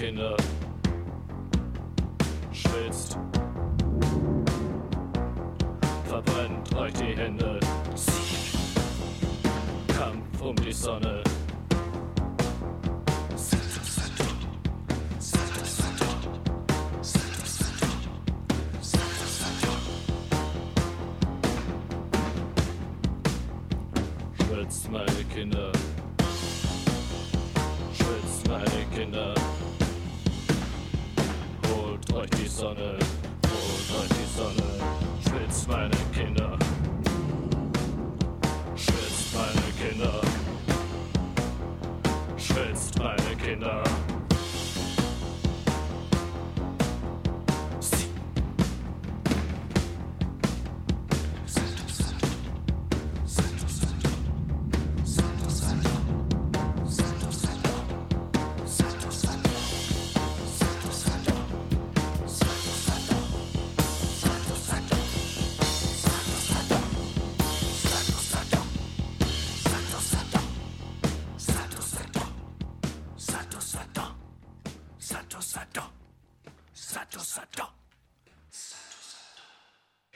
Kinder. Schwitzt. Verbrennt euch die Hände. Kampf um die Sonne.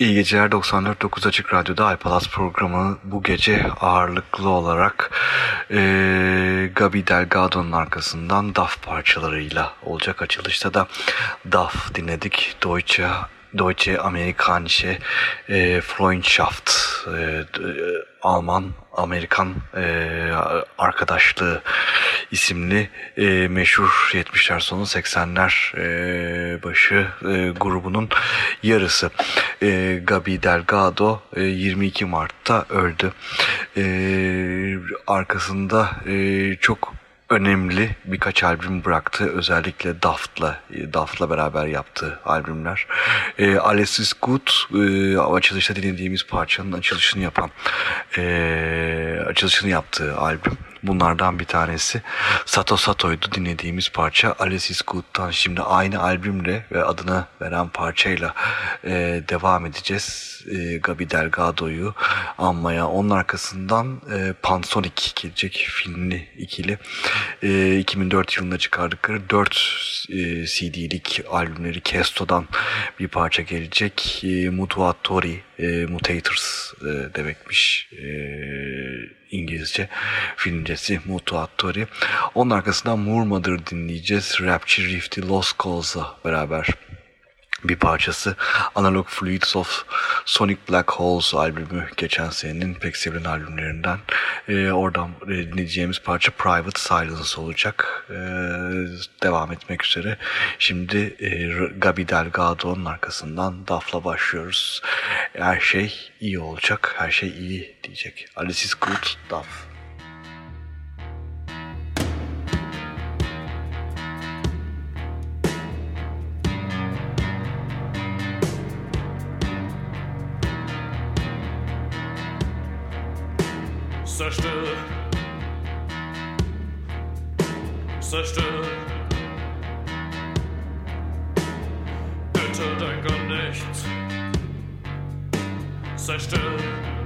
İyi geceler 94.9 Açık Radyo'da iPalas programı bu gece ağırlıklı olarak e, Gabi Delgado'nun arkasından DAF parçalarıyla olacak. Açılışta da DAF dinledik. Deutsche Deutsche Amerikanische e, Freundschaft e, e, Alman Amerikan e, arkadaşlığı isimli e, meşhur 70'ler sonu 80'ler e, başı e, grubunun yarısı e, Gabi Delgado e, 22 Mart'ta öldü. E, arkasında e, çok önemli birkaç albüm bıraktı. Özellikle Daft'la Daft'la beraber yaptığı albümler. E, Alice is Good e, açılışta dinlediğimiz parçanın açılışını yapan e, açılışını yaptığı albüm. Bunlardan bir tanesi Sato Sato'ydu dinlediğimiz parça Alice is Good'dan şimdi aynı albümle ve adını veren parçayla e, devam edeceğiz. E, Gabi Delgado'yu anmaya. Onun arkasından e, Pansonic gelecek filmli ikili. E, 2004 yılında çıkardıkları 4 e, CD'lik albümleri Kesto'dan bir parça gelecek. E, Mutuatori, e, Mutators e, demekmiş. E, İngilizce filmcesi Mutuatori. Onun arkasından Moore Mother dinleyeceğiz. Rapture Rifty Lost Causes'la beraber bir parçası. Analog Fluids of Sonic Black Holes albümü geçen senenin pek sevilen albümlerinden. E, oradan dinleyeceğimiz parça Private Silence olacak. E, devam etmek üzere. Şimdi e, Gabi Delgado'nun arkasından Duff'la başlıyoruz. Her şey iyi olacak, her şey iyi diyecek. Alice is good, Duff. zerstört. Zerstört. Bitte denk an nichts. Zerstört.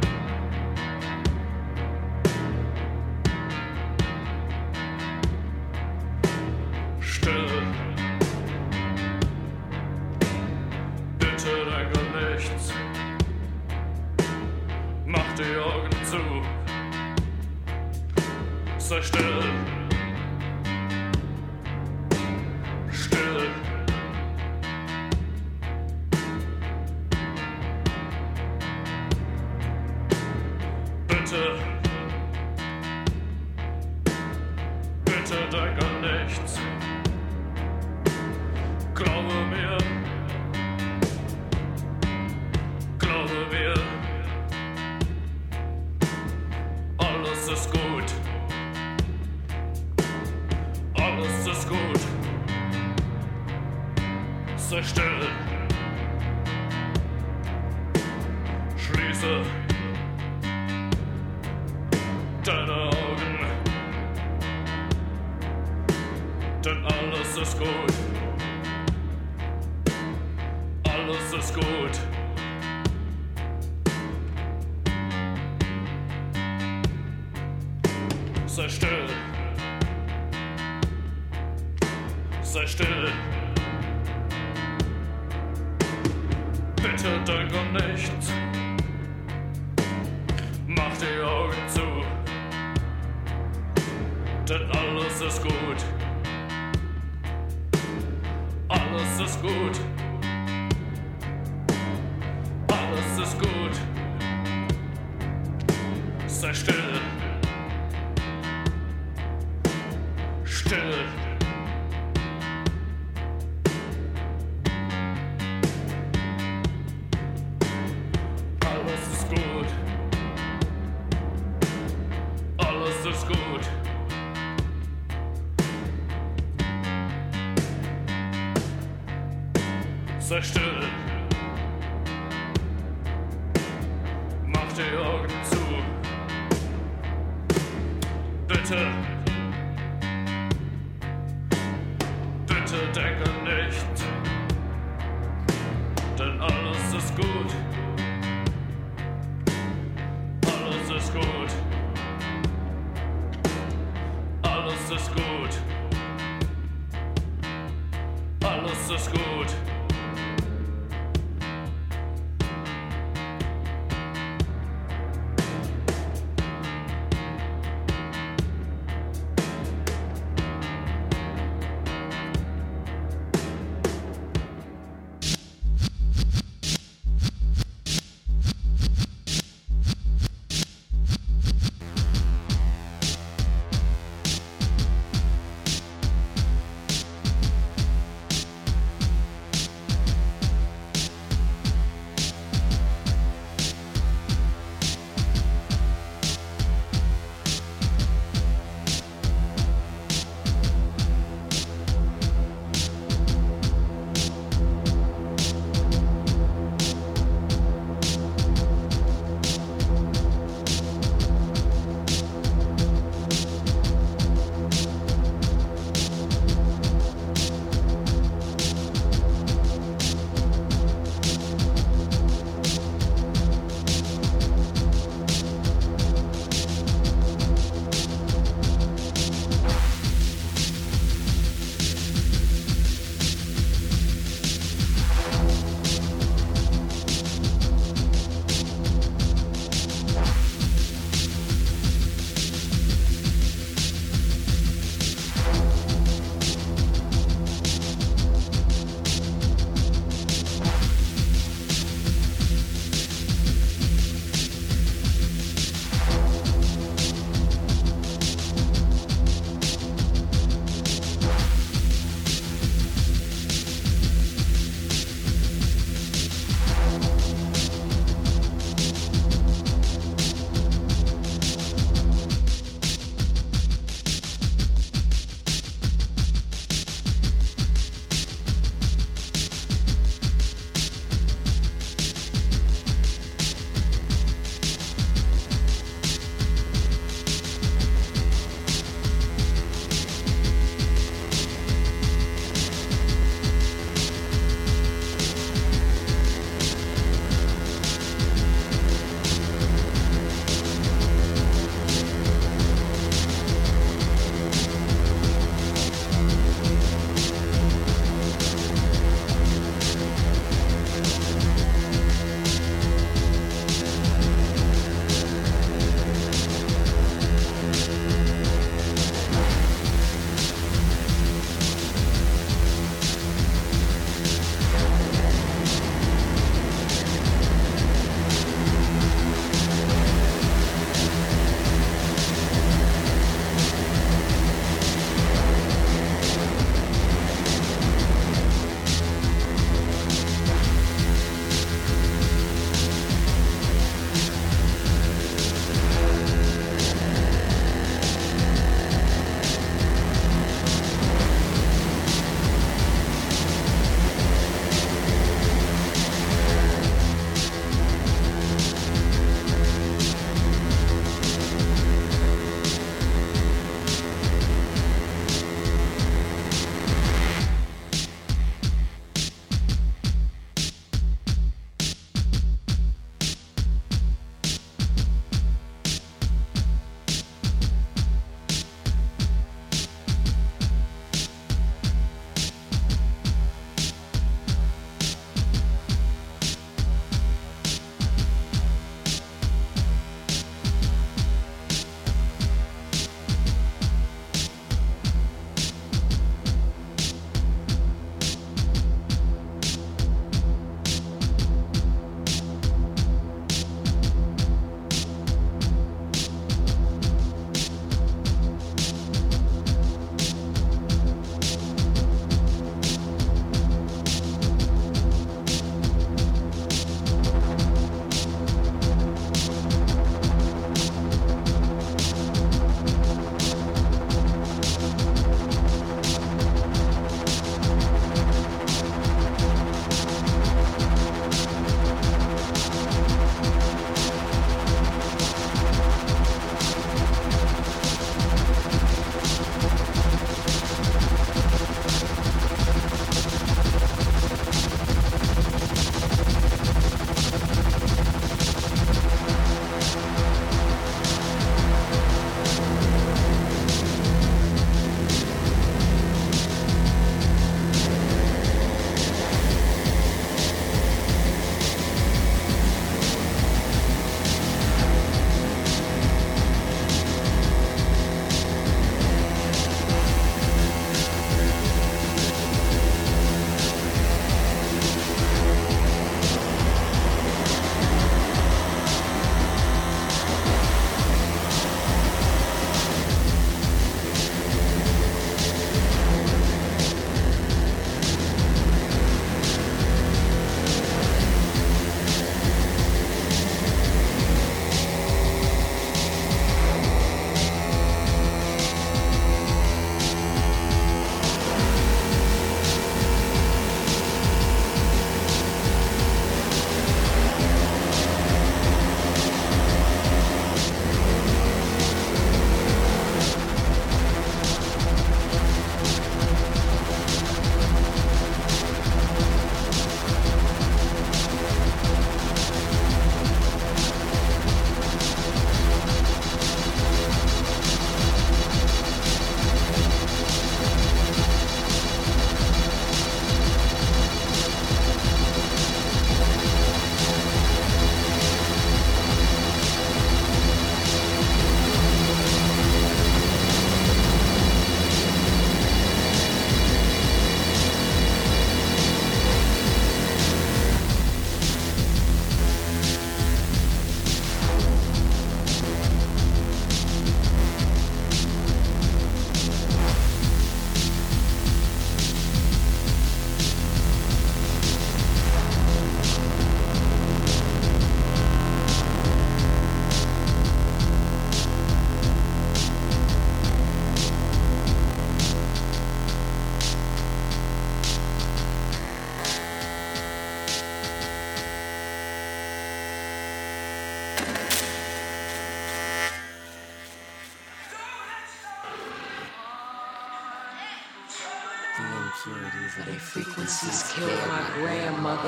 Denn alles ist gut. Alles ist gut. Alles ist gut. Sei still.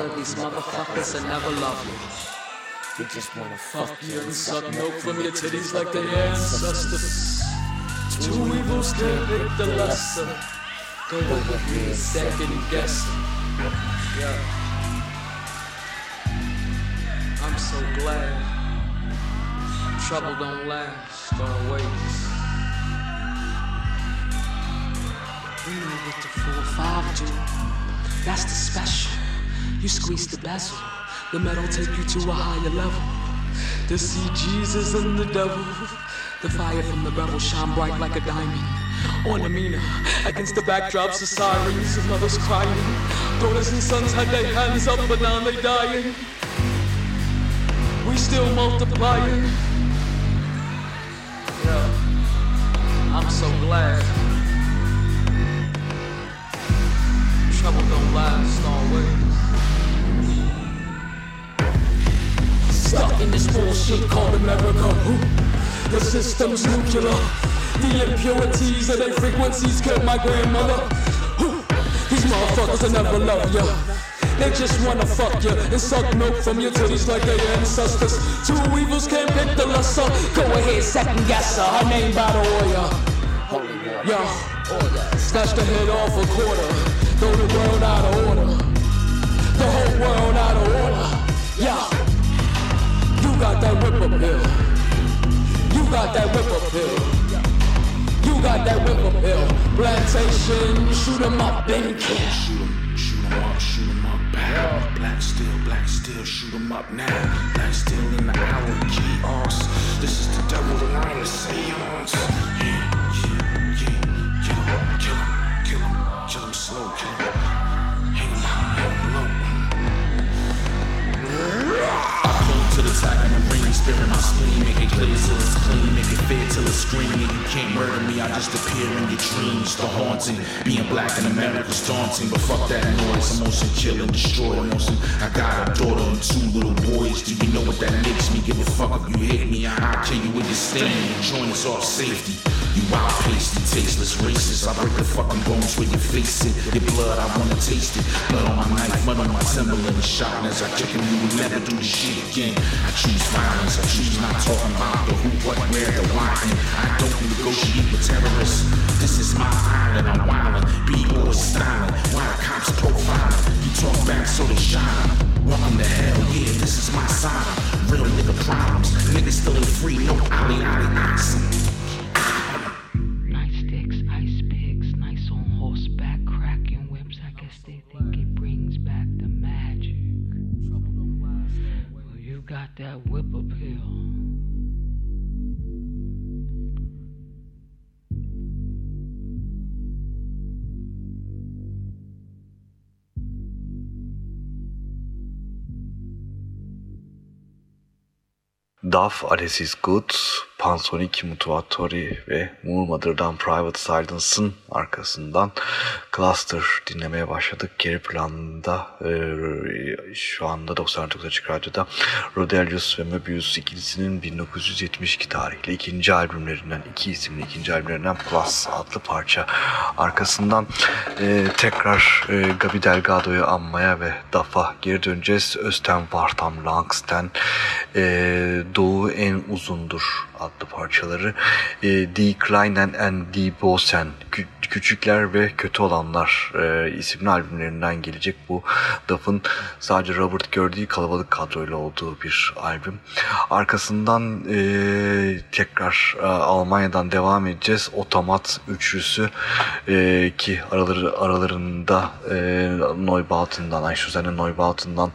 These motherfuckers will never love you. They just wanna fuck you and suck milk from your titties like their ancestors. Two evils can't pick the lesser. Go with me, second guessing. Yeah. I'm so glad. Trouble don't last always. We know what the four five do. That's the special. You squeeze the bezel, the metal take you to a higher level. To see Jesus and the devil. The fire from the rebel shine bright like a diamond. On Amina, against the backdrops of sirens and mothers crying. Daughters and sons had their hands up, but now they dying. We still multiplying. Yeah, I'm so glad. Trouble don't last always. Stuck in this bullshit called America. The system's nuclear. The impurities of their frequencies killed my grandmother. These motherfuckers will never love ya. They just wanna fuck ya and suck milk from your titties like their ancestors. Two evils can't pick the lesser. Go ahead, second guess her. Her name by the oil. Uh, Yo, snatch the head off a quarter. Throw the world out of order. The whole world out of order. Yeah, you got that whip appeal. You got that whip appeal. You got that whip appeal. Plantation, shoot 'em up, then kill. Shoot 'em, shoot 'em up, shoot 'em up, bam. Black steel, black steel, shoot 'em up now. Black steel in the hour, chaos. This is the devil, the line of seance. Yeah, yeah, yeah. Kill 'em, kill 'em, kill 'em, kill 'em slow, kill 'em. And the my spleen, make it clear till it's clean, make it fair till it's. And you can't murder me, I just appear in your dreams. The haunting, being black in America's daunting, but fuck that noise. I'm also kill and destroy emotion. I got a daughter and two little boys. Do you know what that makes me? Give a fuck if you hit me. I, I kill you with your stain. Your joints off safety. You wild tasteless racist. I break the fucking bones where you face it. Your blood, I wanna taste it. Blood on my knife, mud on my Timberland. Shot as I kick him, you will never do this shit again. I choose violence, I choose not talking about the who, what, where, the why. And I don't negotiate with terrorists. This is my island, I'm wildin'. B-boy styling, why the cops profiling? You talk back so they shine. Welcome to hell, yeah, this is my side. Real nigga problems, niggas still ain't free, no ollie ollie oxen. Daf are his goods, Pansonic Mutuatori ve Moore Mother'dan Private Silence'ın arkasından Cluster dinlemeye başladık. Geri planda e, şu anda 99 Açık Radyo'da Rodelius ve Möbius ikilisinin 1972 tarihli ikinci albümlerinden, iki isimli ikinci albümlerinden Plus adlı parça. Arkasından e, tekrar e, Gabi Delgado'yu anmaya ve Duff'a geri döneceğiz. Östen Vartam Langsten e, Doğu en uzundur adlı parçaları. E, Die Kleinen and Die Bosen Kü- Küçükler ve Kötü Olanlar e, isimli albümlerinden gelecek bu Duff'ın sadece Robert gördüğü kalabalık kadroyla olduğu bir albüm. Arkasından e, tekrar e, Almanya'dan devam edeceğiz. Otomat üçlüsü e, ki araları, aralarında e, Neubauten'dan, Ayşuzen'in Neubauten'dan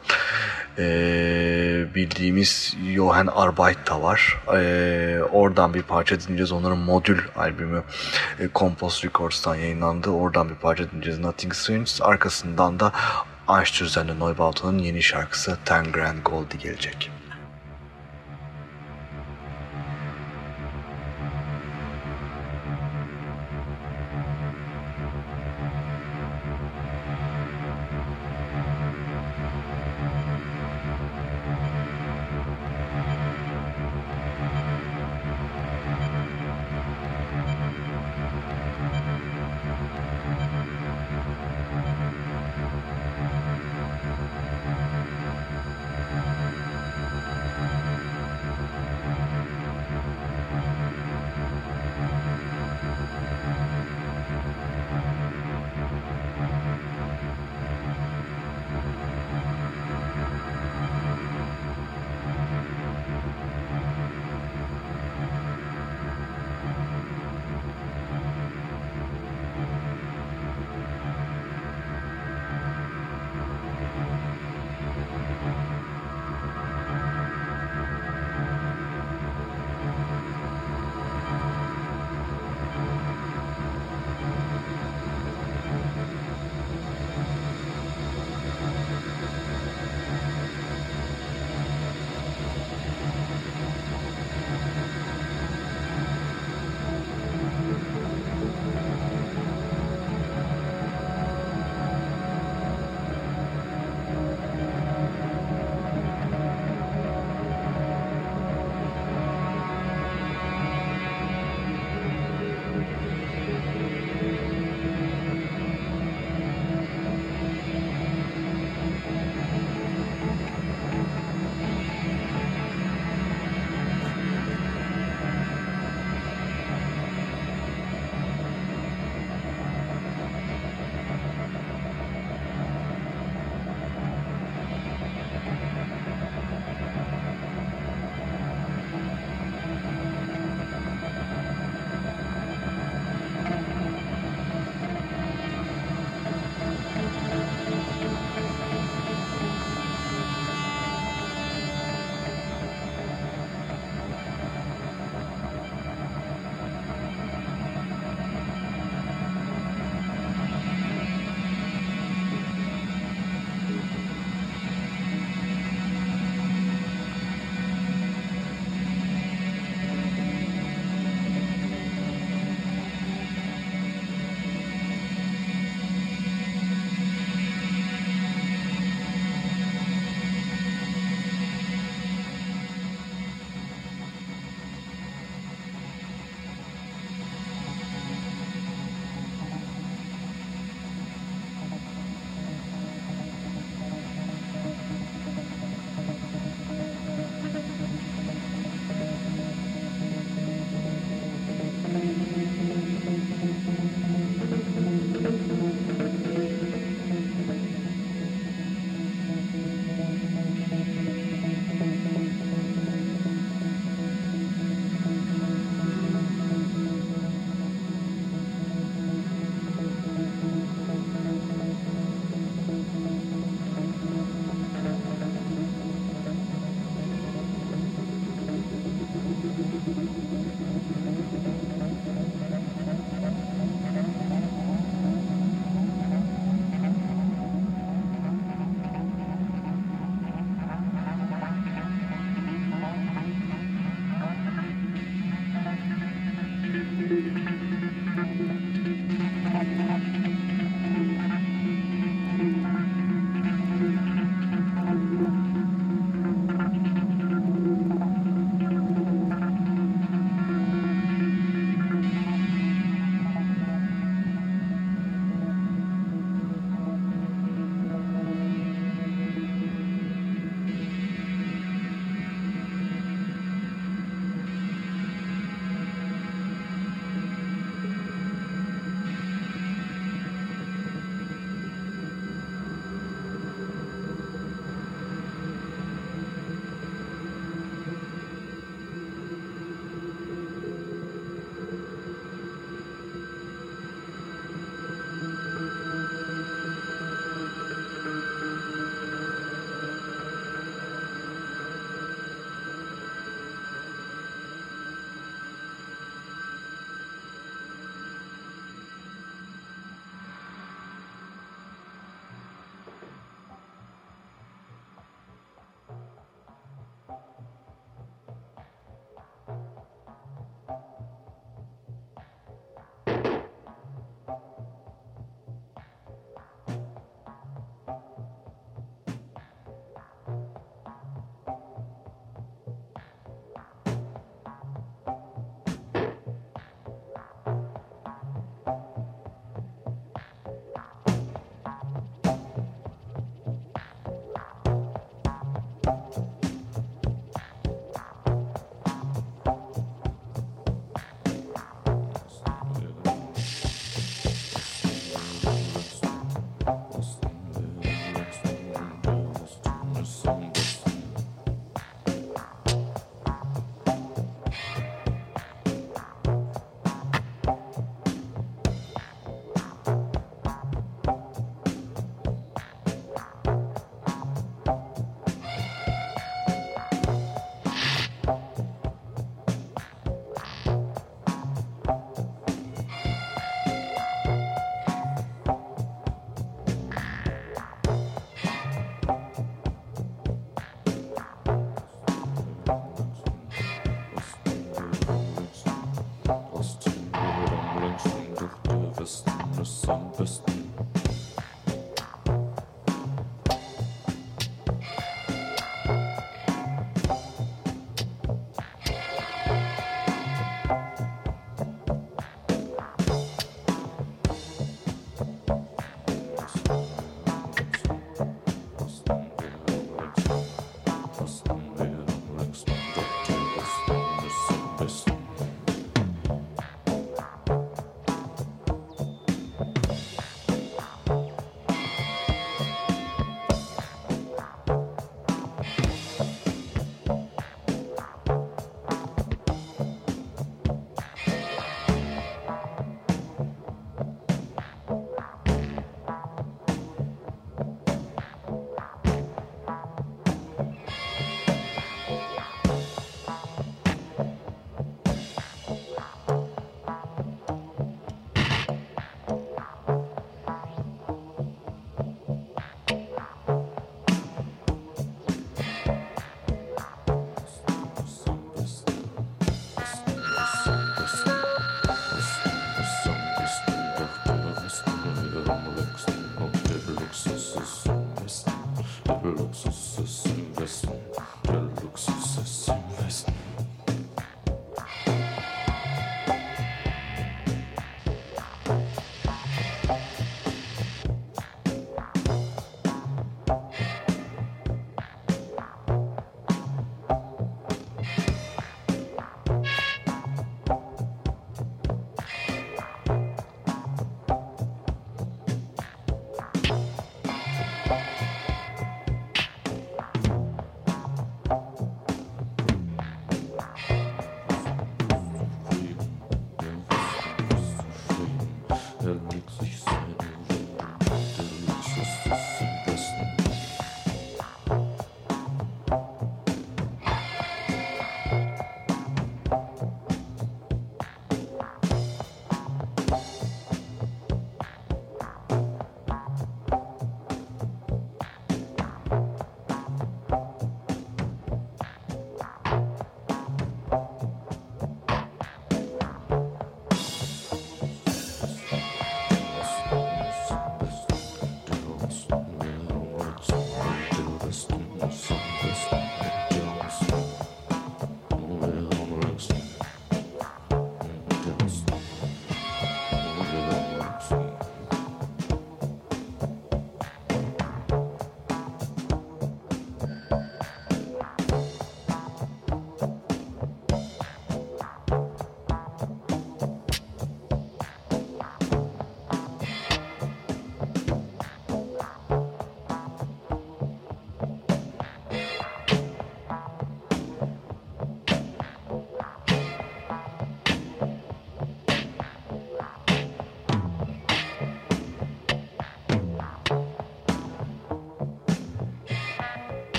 e, bildiğimiz Johan Arbeit var. E, oradan bir parça dinleyeceğiz. Onların modül albümü e, Compost Records'tan yayınlandı. Oradan bir parça dinleyeceğiz. Nothing Strange. Arkasından da Einstürzen'le Neubauten'ın yeni şarkısı Ten Grand Goldie gelecek.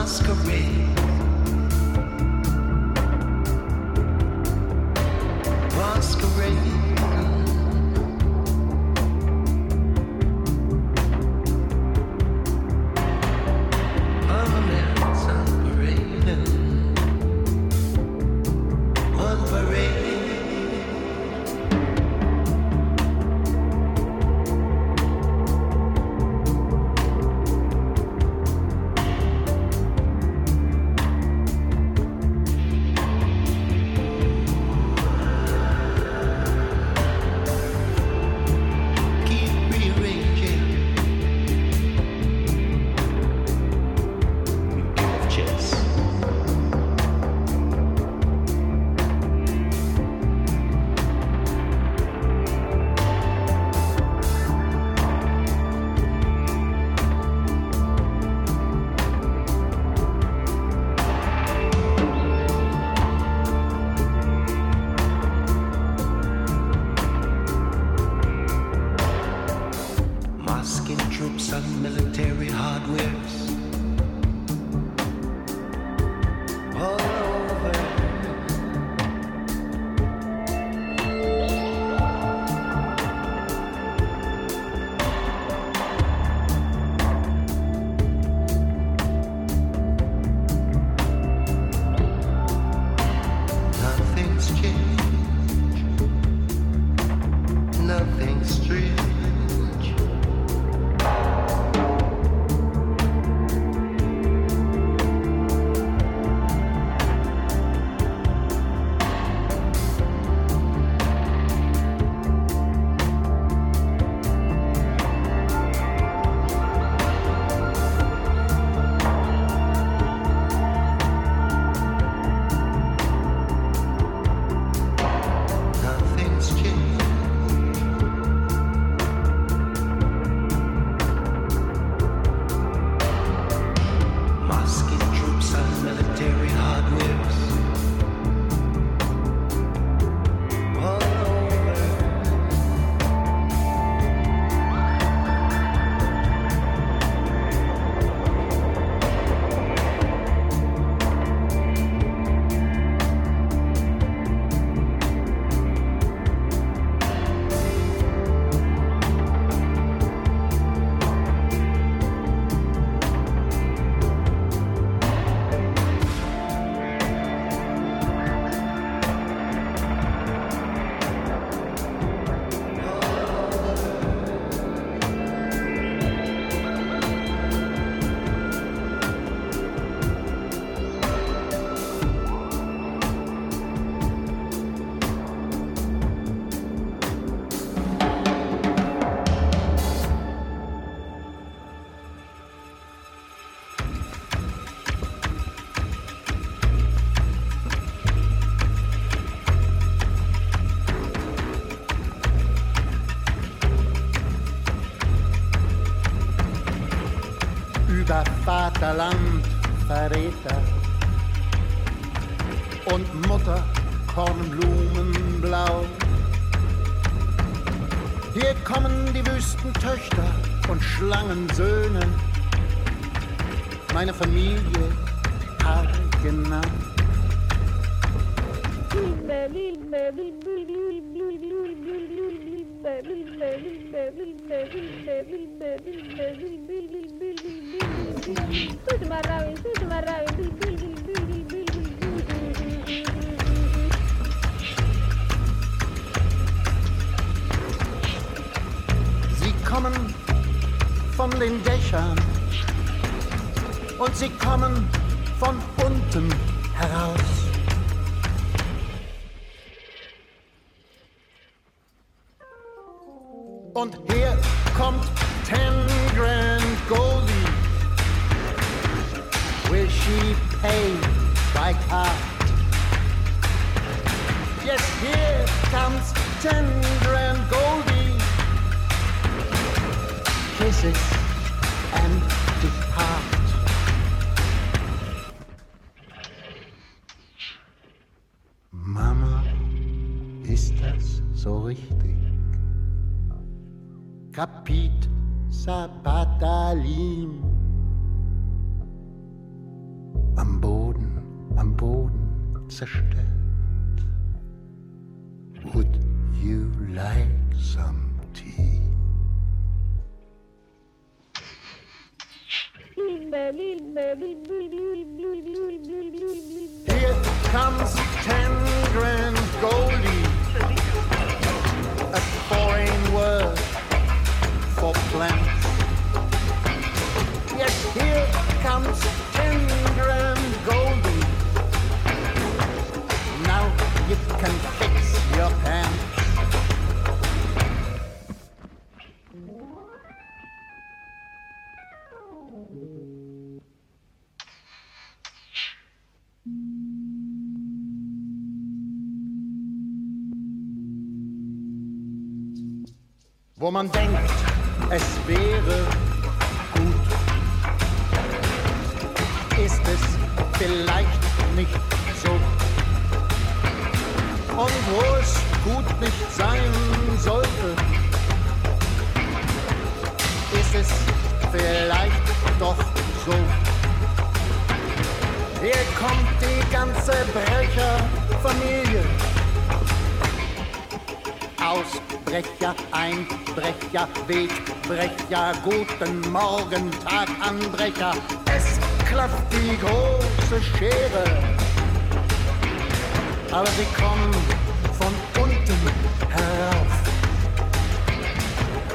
masquerade. unser Land Verräter. Und Mutter Kornblumenblau. Hier kommen die Wüstentöchter und Schlangensöhne. Meine Familie haargenau. Liebe, liebe, liebe, liebe, liebe, liebe, liebe, liebe. Sie kommen von den Dächern und sie kommen von unten heraus. Und hier kommt Ten Grand Goldie. Will she pay by card? Yes, here comes Ten Grand Goldie. Kisses and depart. Mama, ist das so richtig? Capit Sabatalim. Am Boden, am Boden zerstört. Would you like some tea? Here comes ten grand goldie. Wo man denkt, es wäre gut, ist es vielleicht nicht so. Und wo es gut nicht sein sollte, ist es vielleicht doch so. Hier kommt die ganze Brecherfamilie. Ausbrecher, Einbrecher, Wegbrecher, guten Morgen, Taganbrecher. Es klappt die große Schere, aber sie kommen von unten herauf.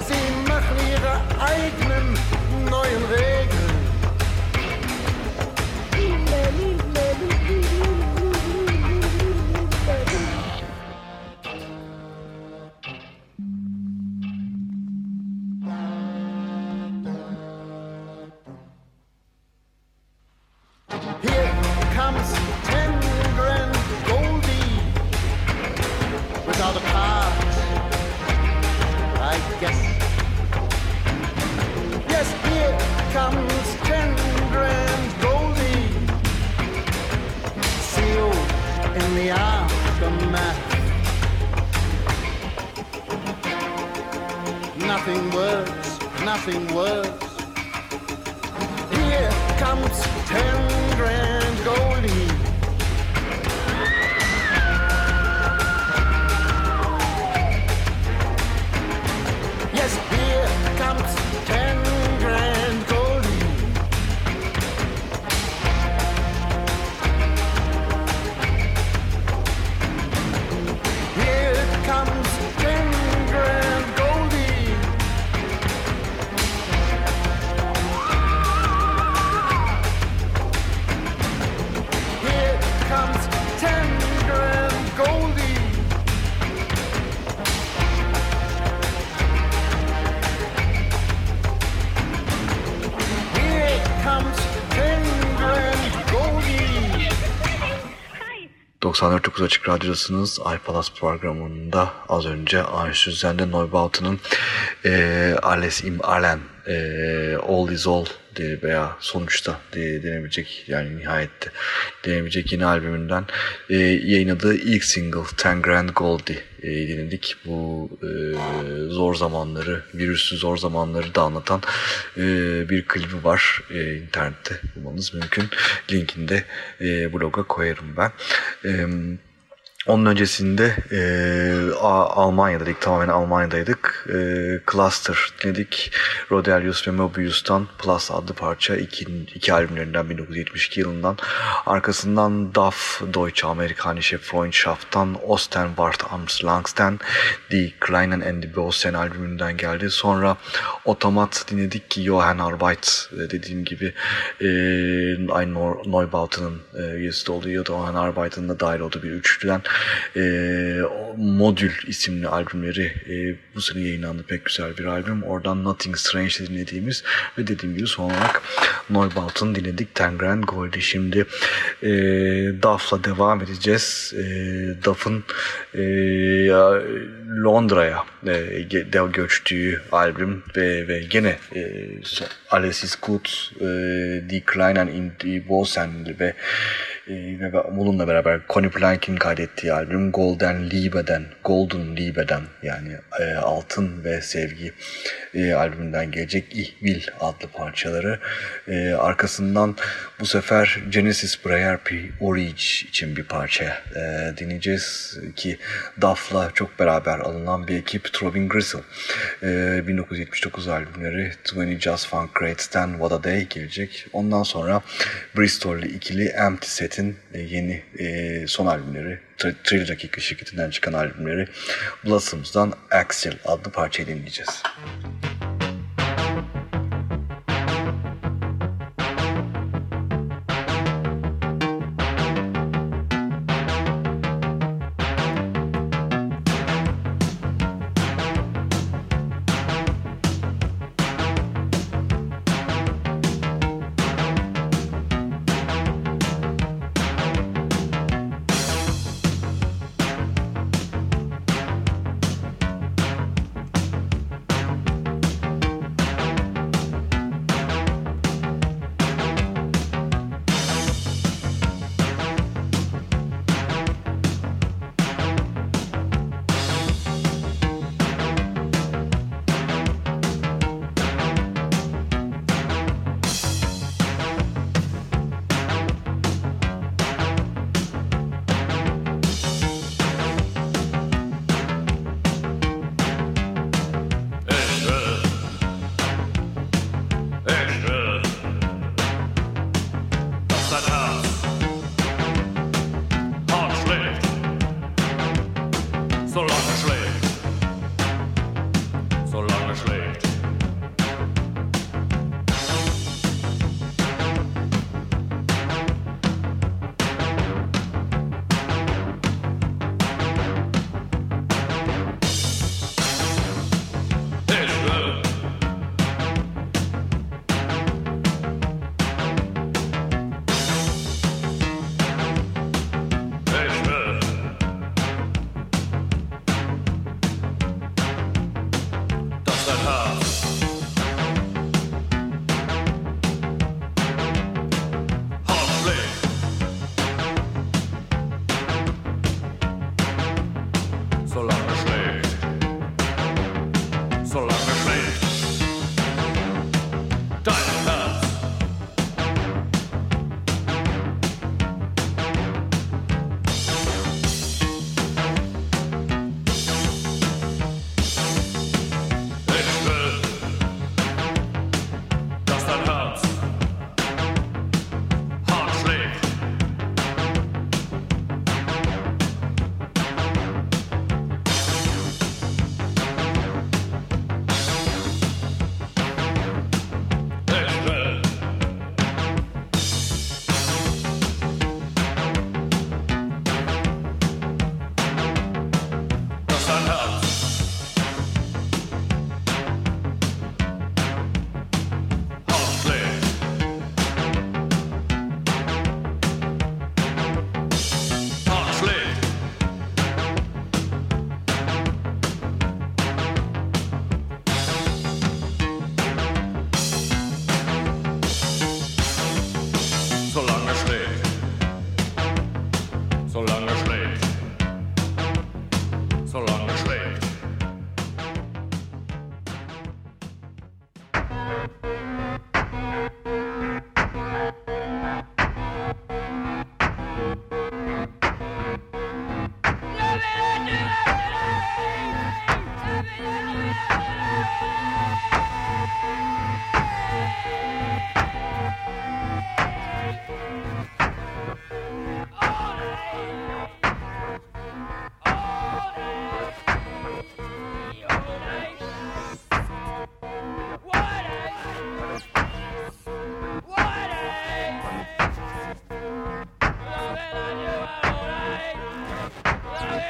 Sie machen ihre eigenen neuen Wege. Nothing works, nothing works. Here comes ten grand 94.9 Açık Radyo'dasınız. iPalas programında az önce Einstürzende Neubauten'ın e, Alles im Allen e, All is All diye veya sonuçta diye denebilecek yani nihayette denebilecek yeni albümünden e, yayınladığı ilk single Ten Grand Goldie e, dinledik. Bu e, zor zamanları, virüslü zor zamanları da anlatan e, bir klibi var. E, internette bulmanız mümkün. Linkini de e, bloga koyarım ben. E, onun öncesinde e, Almanya'daydık, tamamen Almanya'daydık. E, Cluster dinledik. Rodelius ve Mobius'tan Plus adlı parça iki, iki albümlerinden 1972 yılından. Arkasından DAF, Deutsche Amerikanische Freundschaft'tan Osten Wart Arms Langsten, Die Kleinen and the Bosen albümünden geldi. Sonra Otomat dinledik ki Johann Arbeit e, dediğim gibi e, Neu- Neubauten'ın e, üyesi de oluyor. Johann Arbeit'ın da dahil olduğu bir üçlüden e, Modül isimli albümleri e, bu sene yayınlandı. Pek güzel bir albüm. Oradan Nothing Strange dinlediğimiz ve dediğim gibi son olarak Neubauten dinledik. Ten Grand Goldie. Şimdi e, Duff'la devam edeceğiz. E, Duff'ın e, ya, Londra'ya e, ge- de göçtüğü albüm ve, ve gene e, ist gut, e, Die Kleinen in Bosen ve ve bununla beraber Connie Plank'in kaydettiği albüm Golden Liebe'den, Golden Liebe'den yani e, Altın ve Sevgi e, albümünden gelecek Ich Will adlı parçaları. E, arkasından bu sefer Genesis Breyerpi Orige için bir parça e, dinleyeceğiz ki Duff'la çok beraber alınan bir ekip Throbbing Gristle. E, 1979 albümleri 20 Just Funk Greats'ten What a Day gelecek. Ondan sonra Bristol'li ikili Empty Set'in e, yeni e, son albümleri Trill Dakika şirketinden çıkan albümleri Blossoms'dan Axel adlı parçayı dinleyeceğiz. Thank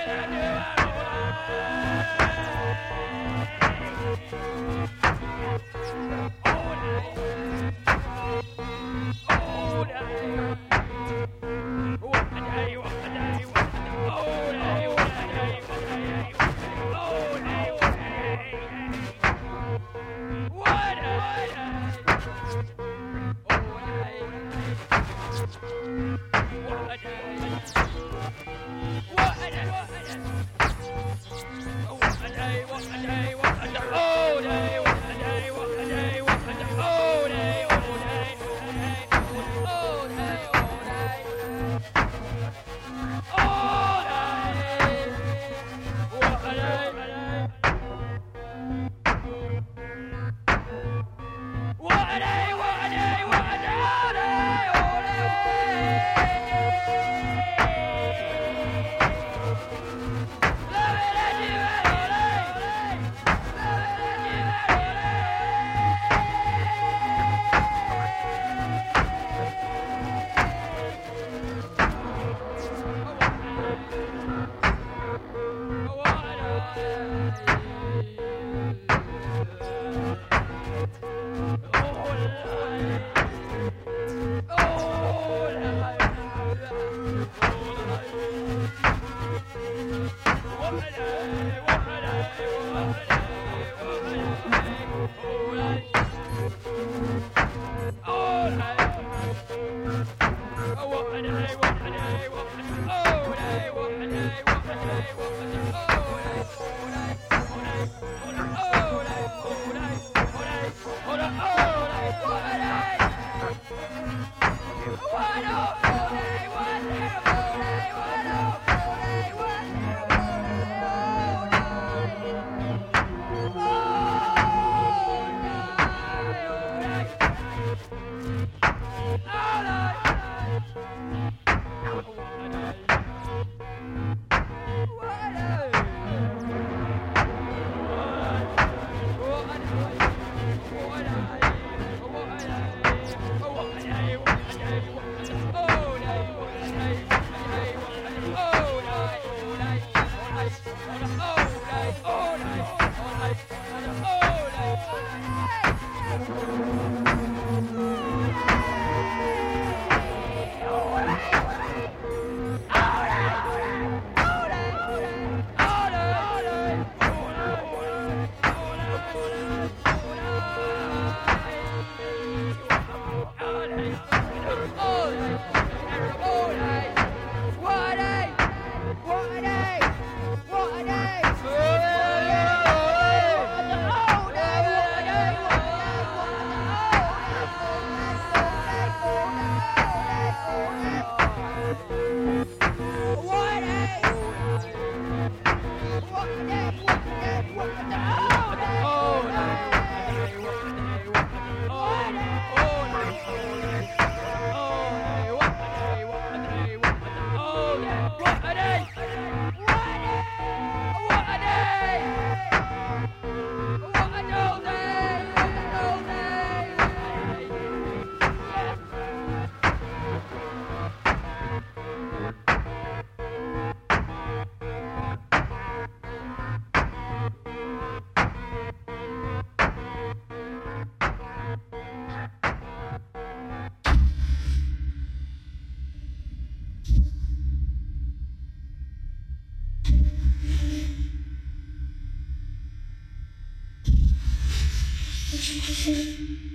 Thank you. すいません。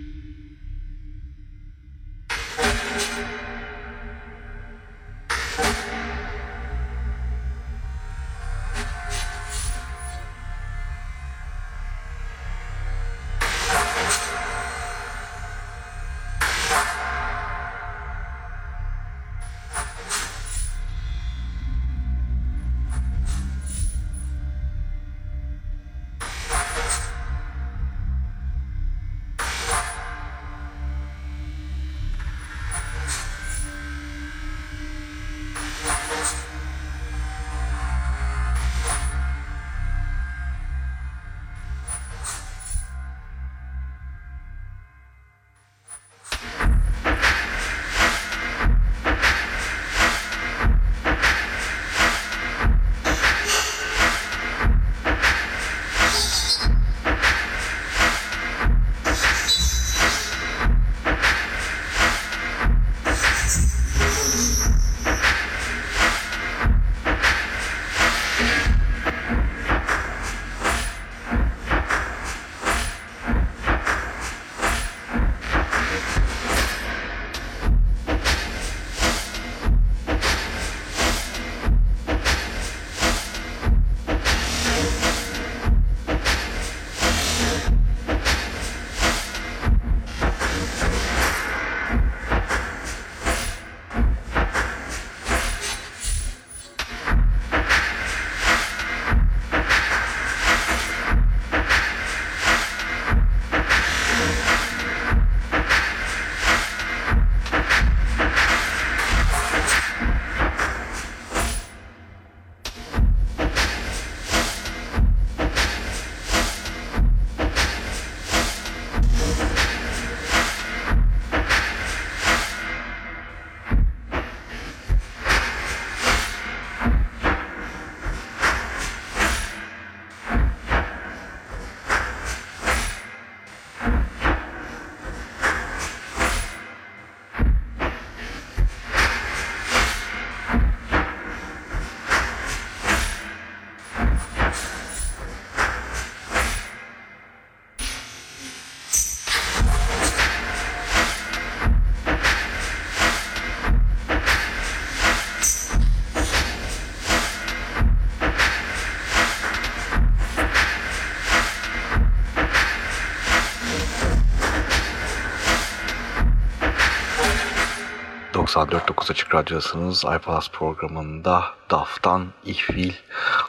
94.9 Açık Radyo'dasınız. iPalaz programında Daft'tan Ich Will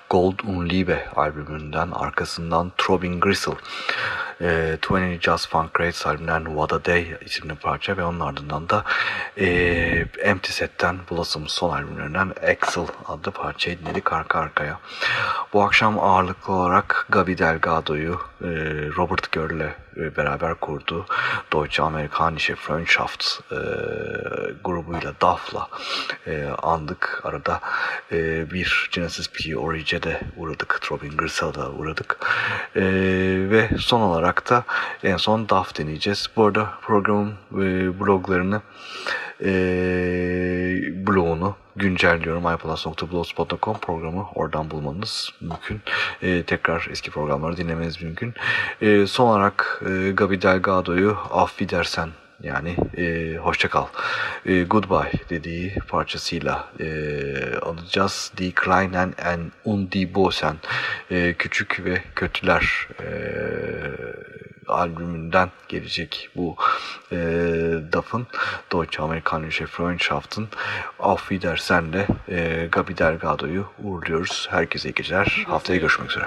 Gold und Liebe albümünden arkasından Throbbing Gristle e, 20 Just Funk Greats albümünden What a Day isimli parça ve onun ardından da e, Empty Set'ten Blossom son albümlerinden Axel adlı parçayı dinledik arka arkaya. Bu akşam ağırlıklı olarak Gabi Delgado'yu Robert Gör'le e, beraber kurduğu Deutsche Amerikanische Freundschaft e, grubuyla DAF'la e, andık. Arada bir Genesis P. Orige'e de uğradık. Throbbing Grissa'da da uğradık. Ve son olarak da en son DAF deneyeceğiz. Bu arada programın bloglarını e, blogunu güncelliyorum. iPlus.blogspot.com programı oradan bulmanız mümkün. E, tekrar eski programları dinlemeniz mümkün. E, son olarak e, Gabi Delgado'yu Affidersen yani e, hoşça kal, e, goodbye dediği parçasıyla e, anacağız. Die Kleinen en und die Bosen, e, küçük ve kötüler e, albümünden gelecek bu e, DAF'ın Deutsche Amerikanische Freundschaft'ın Auf Wiedersehen de e, Gabi Delgado'yu uğurluyoruz. Herkese iyi geceler. Haftaya görüşmek üzere.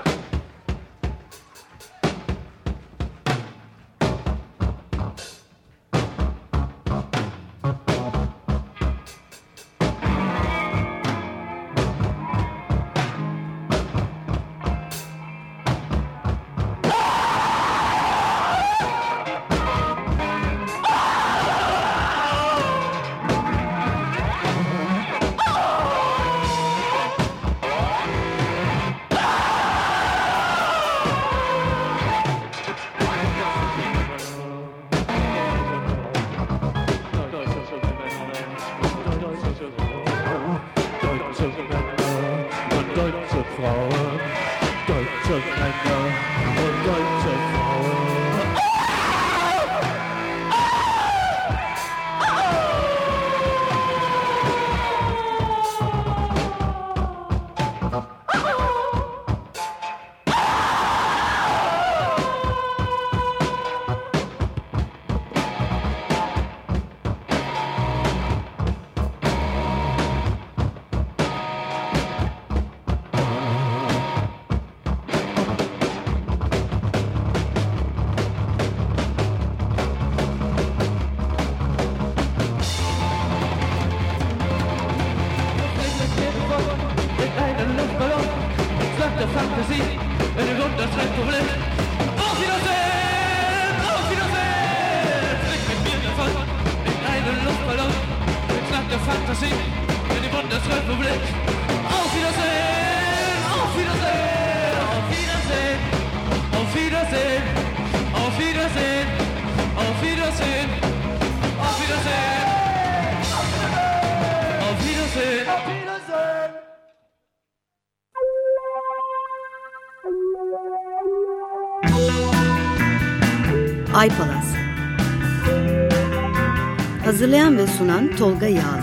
deutsche Männer und deutsche Frauen, deutsche Männer und deutsche sunan Tolga Yağlı